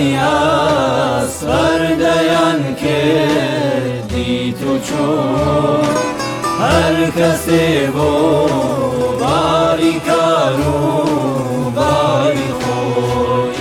Yeah. وردیان که دی تو چون هر کسی بو باری کارو باری خوی.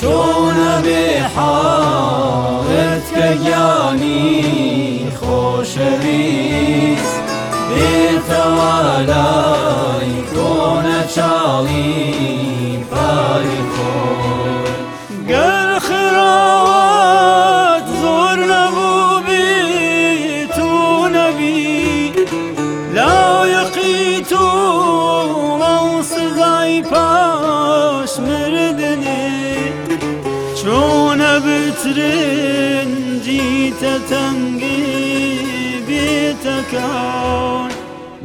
چون به حالت که گیانی خوش بیست به توالای کنه چالی. پاش مردنی چون بترن جیت تنگی بیتکان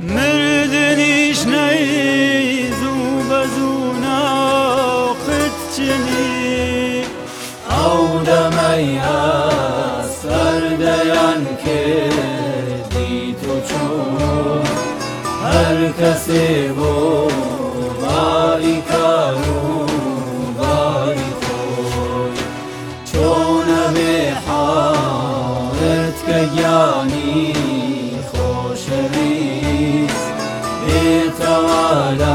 مردنیش نیزو بزونا خدچنی او دمی از فردیان که دی تو چون هر کسی ala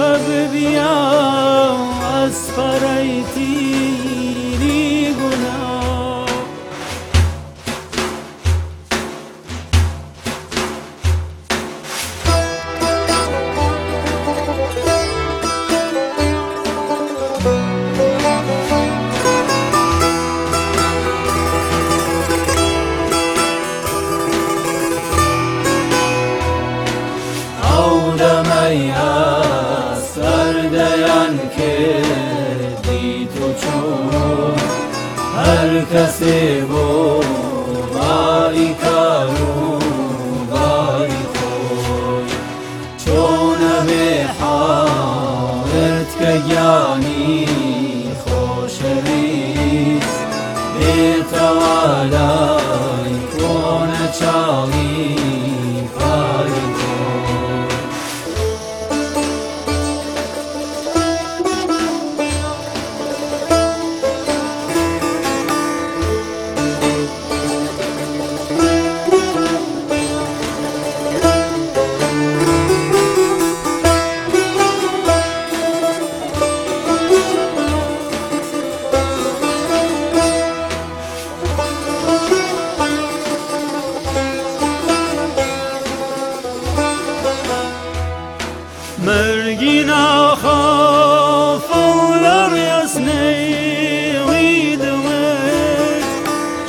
حیف ببیا اسپرایتی گناه او دمی هر کسی بو باری کارو باری خوی چون به حالت که گیانی خوش ریست به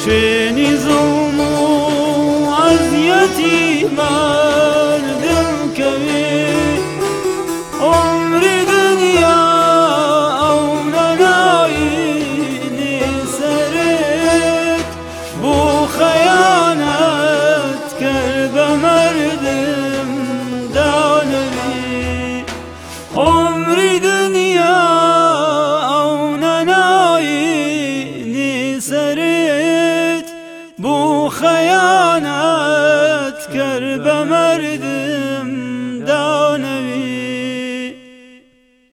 چنی زومو از یتیمردم کوی عمری دنیا اونانایی سرت بو خیانت کرد مردم دانوی. عمری دنیا اونانایی سرت بو خیانت کرد به مردم